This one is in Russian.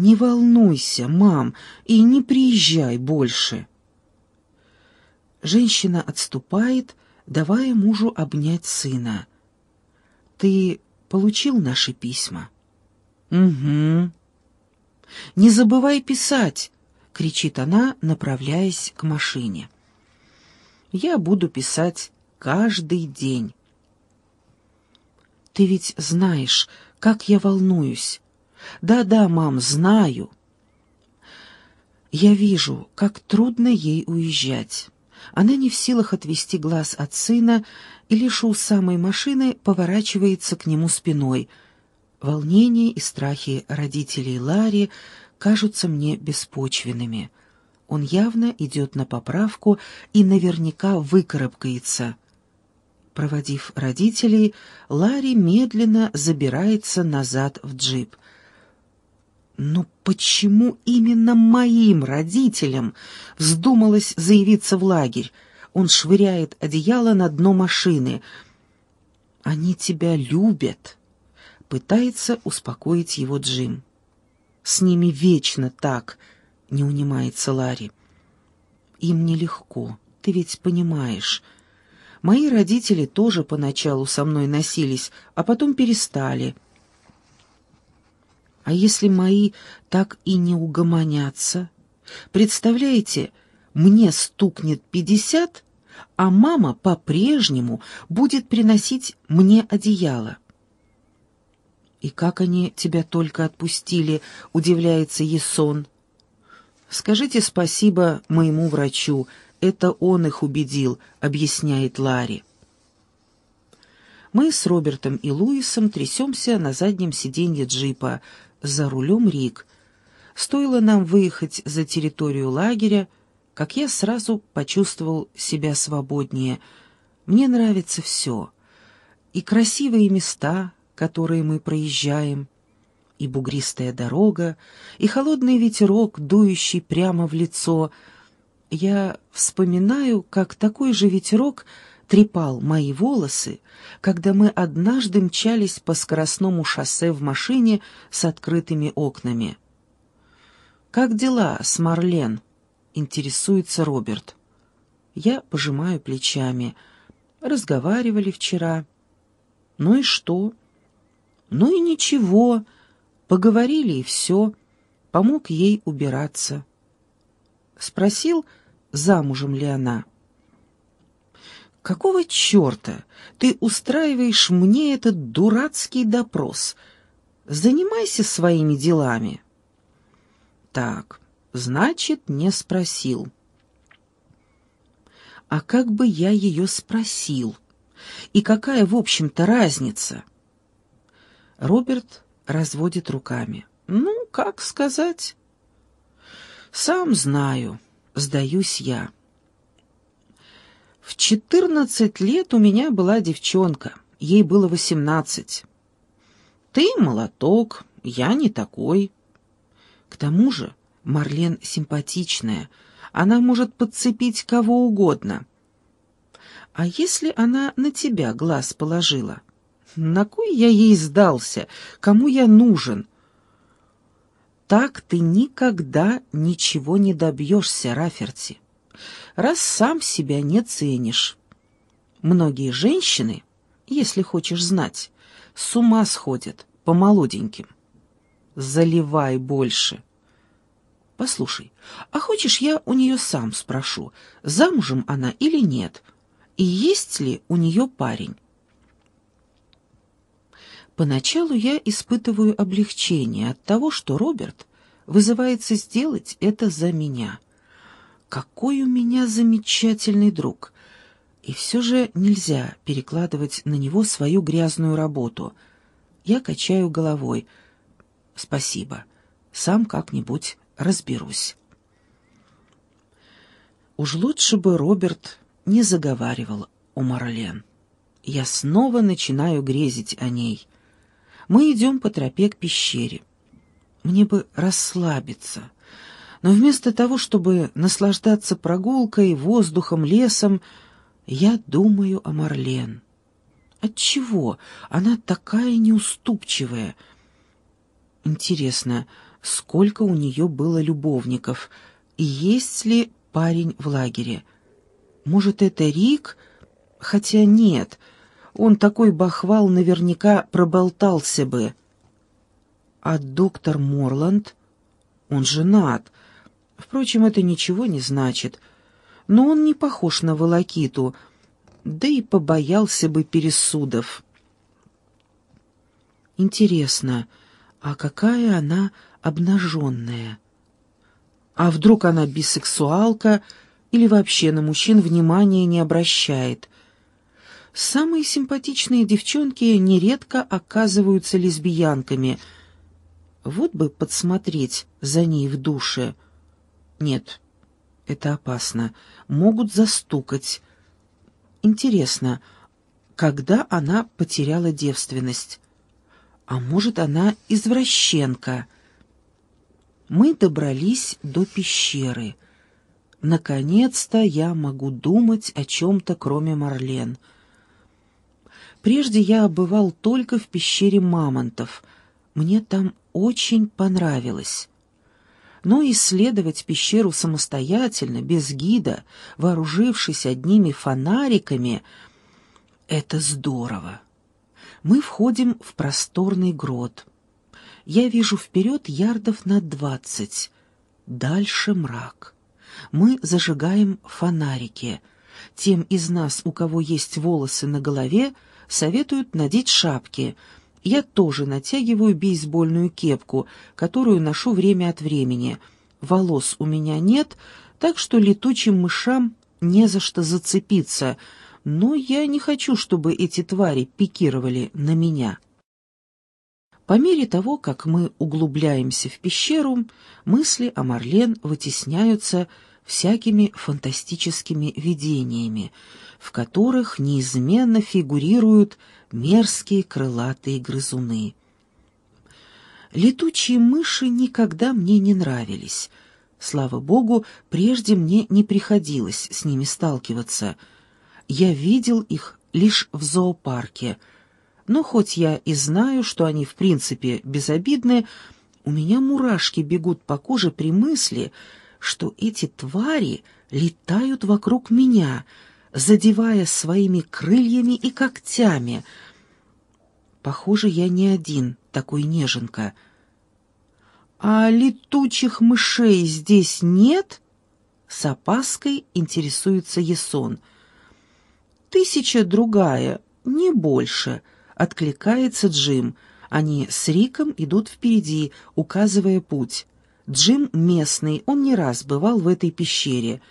Не волнуйся, мам, и не приезжай больше. Женщина отступает, давая мужу обнять сына. Ты получил наши письма? Угу. Не забывай писать, кричит она, направляясь к машине. Я буду писать каждый день. Ты ведь знаешь, как я волнуюсь. Да-да, мам, знаю. Я вижу, как трудно ей уезжать. Она не в силах отвести глаз от сына и лишь у самой машины поворачивается к нему спиной. Волнение и страхи родителей Ларри кажутся мне беспочвенными. Он явно идет на поправку и наверняка выкарабкается. Проводив родителей, Ларри медленно забирается назад в джип. Но почему именно моим родителям вздумалось заявиться в лагерь? Он швыряет одеяло на дно машины. «Они тебя любят», — пытается успокоить его Джим. «С ними вечно так», — не унимается Ларри. «Им нелегко, ты ведь понимаешь». Мои родители тоже поначалу со мной носились, а потом перестали. А если мои так и не угомонятся? Представляете, мне стукнет пятьдесят, а мама по-прежнему будет приносить мне одеяло. «И как они тебя только отпустили?» — удивляется Есон. «Скажите спасибо моему врачу, это он их убедил», — объясняет Ларри. Мы с Робертом и Луисом трясемся на заднем сиденье джипа, за рулем Рик. Стоило нам выехать за территорию лагеря, как я сразу почувствовал себя свободнее. Мне нравится все. И красивые места, которые мы проезжаем, и бугристая дорога, и холодный ветерок, дующий прямо в лицо. Я вспоминаю, как такой же ветерок трепал мои волосы, когда мы однажды мчались по скоростному шоссе в машине с открытыми окнами. «Как дела с Марлен?» — интересуется Роберт. Я пожимаю плечами. Разговаривали вчера. Ну и что? Ну и ничего. Поговорили и все. Помог ей убираться. Спросил, замужем ли она. «Какого черта ты устраиваешь мне этот дурацкий допрос? Занимайся своими делами». «Так, значит, не спросил». «А как бы я ее спросил? И какая, в общем-то, разница?» Роберт разводит руками. «Ну, как сказать?» «Сам знаю, сдаюсь я». В четырнадцать лет у меня была девчонка, ей было восемнадцать. Ты молоток, я не такой. К тому же Марлен симпатичная, она может подцепить кого угодно. А если она на тебя глаз положила? На кой я ей сдался? Кому я нужен? Так ты никогда ничего не добьешься, Раферти раз сам себя не ценишь. Многие женщины, если хочешь знать, с ума сходят по молоденьким. Заливай больше. Послушай, а хочешь я у нее сам спрошу, замужем она или нет, и есть ли у нее парень? Поначалу я испытываю облегчение от того, что Роберт вызывается сделать это за меня — какой у меня замечательный друг. И все же нельзя перекладывать на него свою грязную работу. Я качаю головой. Спасибо. Сам как-нибудь разберусь. Уж лучше бы Роберт не заговаривал о Марлен. Я снова начинаю грезить о ней. Мы идем по тропе к пещере. Мне бы расслабиться, но вместо того, чтобы наслаждаться прогулкой, воздухом, лесом, я думаю о Марлен. Отчего она такая неуступчивая? Интересно, сколько у нее было любовников и есть ли парень в лагере. Может, это Рик? Хотя нет, он такой бахвал наверняка проболтался бы. А доктор Морланд? Он женат. Впрочем, это ничего не значит. Но он не похож на волокиту, да и побоялся бы пересудов. Интересно, а какая она обнаженная? А вдруг она бисексуалка или вообще на мужчин внимания не обращает? Самые симпатичные девчонки нередко оказываются лесбиянками. Вот бы подсмотреть за ней в душе. Нет, это опасно. Могут застукать. Интересно, когда она потеряла девственность? А может, она извращенка? Мы добрались до пещеры. Наконец-то я могу думать о чем-то, кроме Марлен. Прежде я бывал только в пещере мамонтов. Мне там очень понравилось. Но исследовать пещеру самостоятельно, без гида, вооружившись одними фонариками, это здорово мы входим в просторный грот. Я вижу вперед ярдов на двадцать. Дальше мрак. Мы зажигаем фонарики. Тем из нас, у кого есть волосы на голове, советуют надеть шапки. Я тоже натягиваю бейсбольную кепку, которую ношу время от времени. Волос у меня нет, так что летучим мышам не за что зацепиться — но я не хочу, чтобы эти твари пикировали на меня. По мере того, как мы углубляемся в пещеру, мысли о Марлен вытесняются всякими фантастическими видениями, в которых неизменно фигурируют мерзкие крылатые грызуны. Летучие мыши никогда мне не нравились. Слава богу, прежде мне не приходилось с ними сталкиваться — я видел их лишь в зоопарке. Но хоть я и знаю, что они в принципе безобидны, у меня мурашки бегут по коже при мысли, что эти твари летают вокруг меня, задевая своими крыльями и когтями. Похоже, я не один такой неженка. «А летучих мышей здесь нет?» С опаской интересуется Есон — «Тысяча другая, не больше», — откликается Джим. Они с Риком идут впереди, указывая путь. Джим местный, он не раз бывал в этой пещере —